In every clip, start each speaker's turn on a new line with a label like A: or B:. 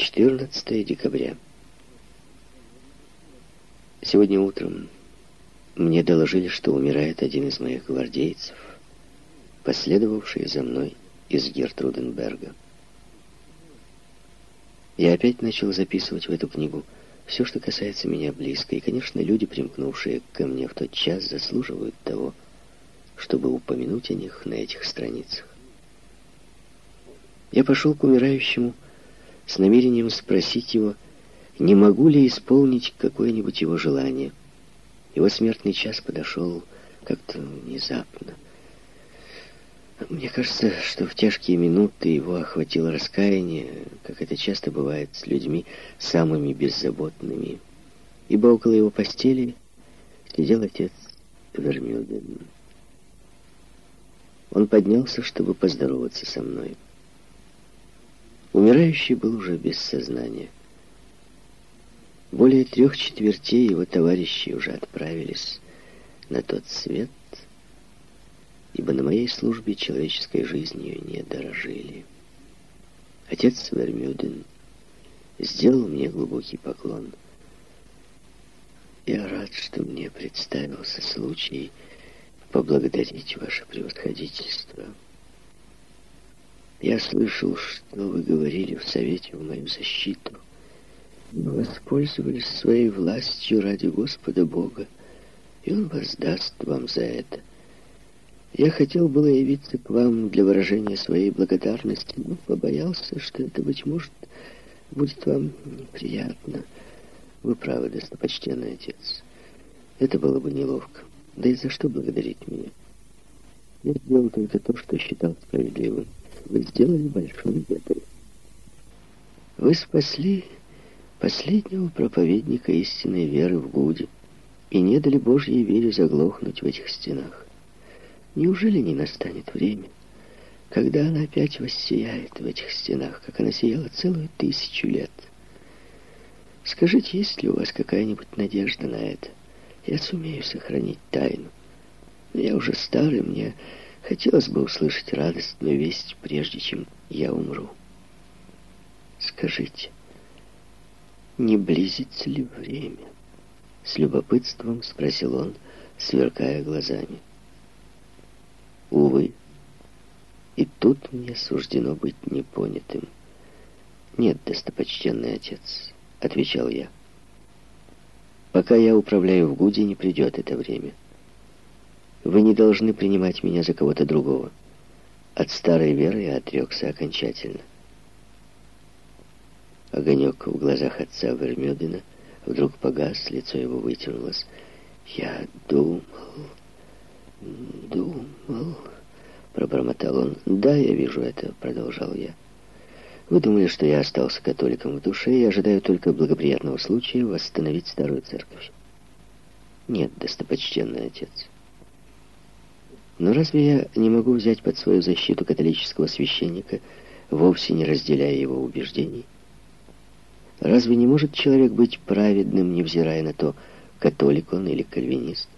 A: 14 декабря. Сегодня утром мне доложили, что умирает один из моих гвардейцев, последовавший за мной из Гертруденберга. Я опять начал записывать в эту книгу все, что касается меня близко, и, конечно, люди, примкнувшие ко мне в тот час, заслуживают того, чтобы упомянуть о них на этих страницах. Я пошел к умирающему с намерением спросить его, не могу ли исполнить какое-нибудь его желание. Его смертный час подошел как-то внезапно. Мне кажется, что в тяжкие минуты его охватило раскаяние, как это часто бывает с людьми самыми беззаботными. Ибо около его постели сидел отец Вермюден. Он поднялся, чтобы поздороваться со мной. Умирающий был уже без сознания. Более трех четвертей его товарищей уже отправились на тот свет, ибо на моей службе человеческой жизнью не дорожили. Отец Вермюден сделал мне глубокий поклон. Я рад, что мне представился случай поблагодарить ваше превосходительство. Я слышал, что вы говорили в Совете в мою защиту. Вы воспользовались своей властью ради Господа Бога, и Он воздаст вам за это. Я хотел было явиться к вам для выражения своей благодарности, но побоялся, что это, быть может, будет вам неприятно. Вы правы, достопочтенный отец. Это было бы неловко. Да и за что благодарить меня? Я сделал только то, что считал справедливым. Вы сделали большое дело. Вы спасли последнего проповедника истинной веры в Гуде и не дали Божьей вере заглохнуть в этих стенах. Неужели не настанет время, когда она опять воссияет в этих стенах, как она сияла целую тысячу лет? Скажите, есть ли у вас какая-нибудь надежда на это? Я сумею сохранить тайну. Я уже старый, мне хотелось бы услышать радостную весть, прежде чем я умру. Скажите, не близится ли время? С любопытством спросил он, сверкая глазами. Увы, и тут мне суждено быть непонятым. «Нет, достопочтенный отец», — отвечал я. «Пока я управляю в Гуде, не придет это время. Вы не должны принимать меня за кого-то другого. От старой веры я отрекся окончательно». Огонек в глазах отца Вермюдена вдруг погас, лицо его вытянулось. «Я думал...» «Думал...» — пробормотал он. «Да, я вижу это», — продолжал я. «Вы думали, что я остался католиком в душе и ожидаю только благоприятного случая восстановить старую церковь?» «Нет, достопочтенный отец». Но разве я не могу взять под свою защиту католического священника, вовсе не разделяя его убеждений? Разве не может человек быть праведным, невзирая на то, католик он или кальвинист?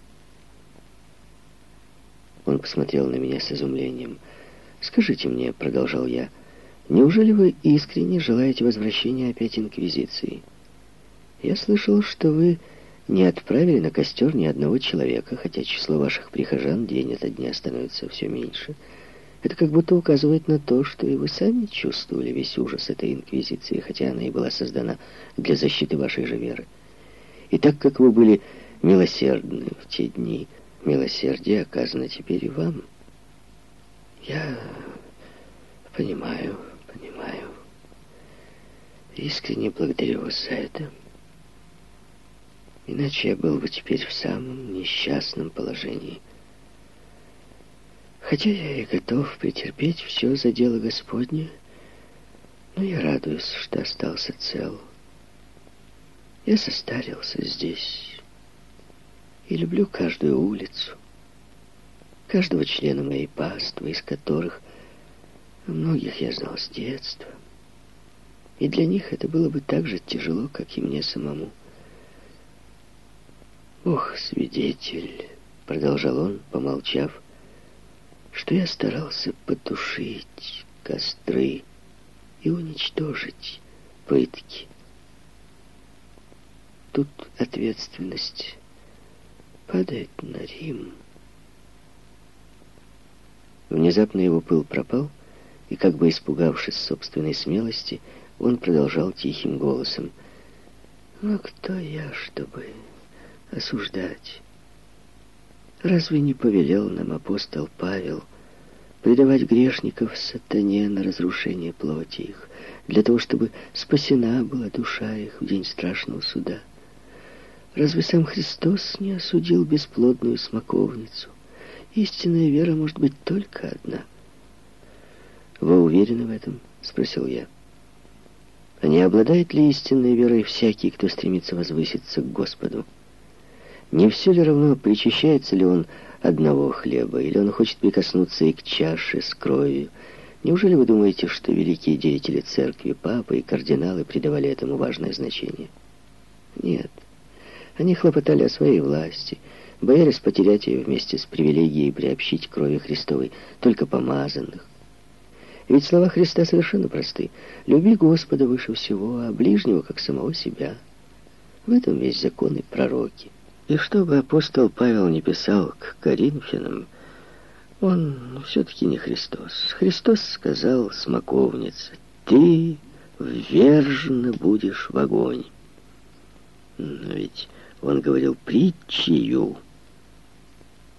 A: Он посмотрел на меня с изумлением. «Скажите мне», — продолжал я, — «неужели вы искренне желаете возвращения опять Инквизиции? Я слышал, что вы не отправили на костер ни одного человека, хотя число ваших прихожан день ото дня становится все меньше. Это как будто указывает на то, что и вы сами чувствовали весь ужас этой Инквизиции, хотя она и была создана для защиты вашей же веры. И так как вы были милосердны в те дни, Милосердие оказано теперь и вам. Я понимаю, понимаю. Искренне благодарю вас за это. Иначе я был бы теперь в самом несчастном положении. Хотя я и готов претерпеть все за дело Господне, но я радуюсь, что остался цел. Я состарился здесь, и люблю каждую улицу, каждого члена моей паствы, из которых многих я знал с детства. И для них это было бы так же тяжело, как и мне самому. «Ох, свидетель!» — продолжал он, помолчав, что я старался потушить костры и уничтожить пытки. Тут ответственность падает на Рим. Внезапно его пыл пропал, и, как бы испугавшись собственной смелости, он продолжал тихим голосом. «Но кто я, чтобы осуждать? Разве не повелел нам апостол Павел предавать грешников сатане на разрушение плоти их, для того, чтобы спасена была душа их в день страшного суда? Разве сам Христос не осудил бесплодную смоковницу? Истинная вера может быть только одна. «Вы уверены в этом?» — спросил я. «А не обладает ли истинной верой всякий, кто стремится возвыситься к Господу?» Не все ли равно, причащается ли он одного хлеба, или он хочет прикоснуться и к чаше с кровью? Неужели вы думаете, что великие деятели церкви, папы и кардиналы придавали этому важное значение? Нет. Они хлопотали о своей власти, боялись потерять ее вместе с привилегией приобщить крови Христовой только помазанных. Ведь слова Христа совершенно просты. «Люби Господа выше всего, а ближнего, как самого себя». В этом весь закон и пророки. И чтобы апостол Павел не писал к Коринфянам, он все-таки не Христос. Христос сказал смоковнице, «Ты ввержена будешь в огонь». Но ведь он говорил притчию.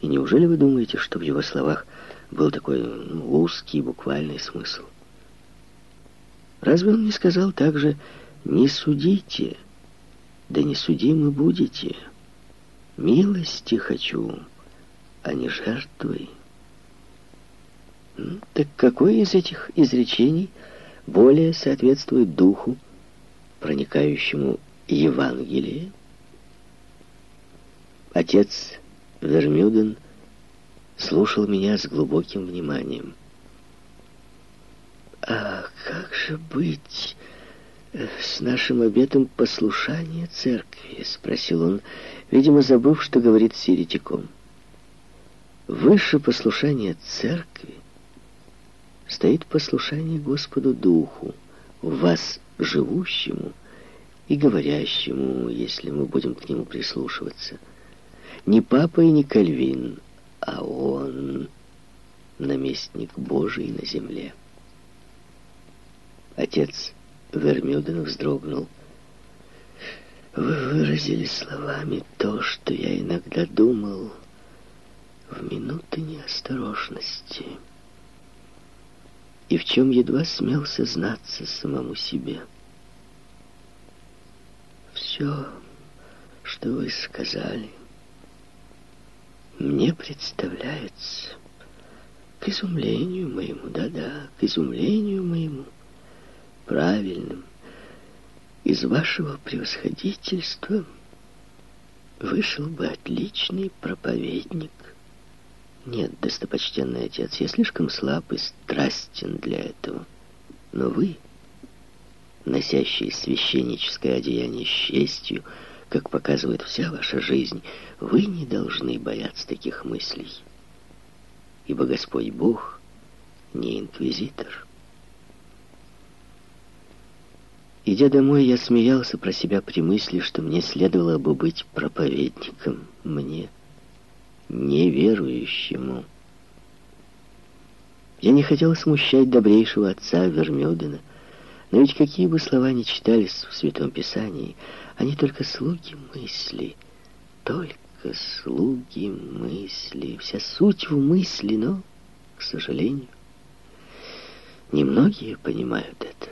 A: И неужели вы думаете, что в его словах был такой ну, узкий буквальный смысл? Разве он не сказал также «не судите, да не судимы будете»? Милости хочу, а не жертвы. Так какое из этих изречений более соответствует духу, проникающему Евангелие? Отец Вермюден слушал меня с глубоким вниманием. «А как же быть с нашим обетом послушания церкви?» — спросил он, видимо, забыв, что говорит с еретиком. Выше послушания церкви стоит послушание Господу Духу, в вас живущему и говорящему, если мы будем к нему прислушиваться. Не папа и не Кальвин, а он, наместник Божий на земле. Отец Вермюден вздрогнул. Вы выразили словами то, что я иногда думал в минуты неосторожности и в чем едва смел сознаться самому себе. Все, что вы сказали, мне представляется к изумлению моему, да-да, к изумлению моему, правильным, из вашего превосходительства вышел бы отличный проповедник. Нет, достопочтенный отец, я слишком слаб и страстен для этого. Но вы, носящий священническое одеяние с честью, как показывает вся ваша жизнь, вы не должны бояться таких мыслей. Ибо Господь Бог не инквизитор. Идя домой, я смеялся про себя при мысли, что мне следовало бы быть проповедником. Мне, неверующему. Я не хотел смущать добрейшего отца Вермёдена, но ведь какие бы слова ни читались в Святом Писании, они только слуги мысли, только слуги мысли, вся суть в мысли, но, к сожалению, немногие понимают это.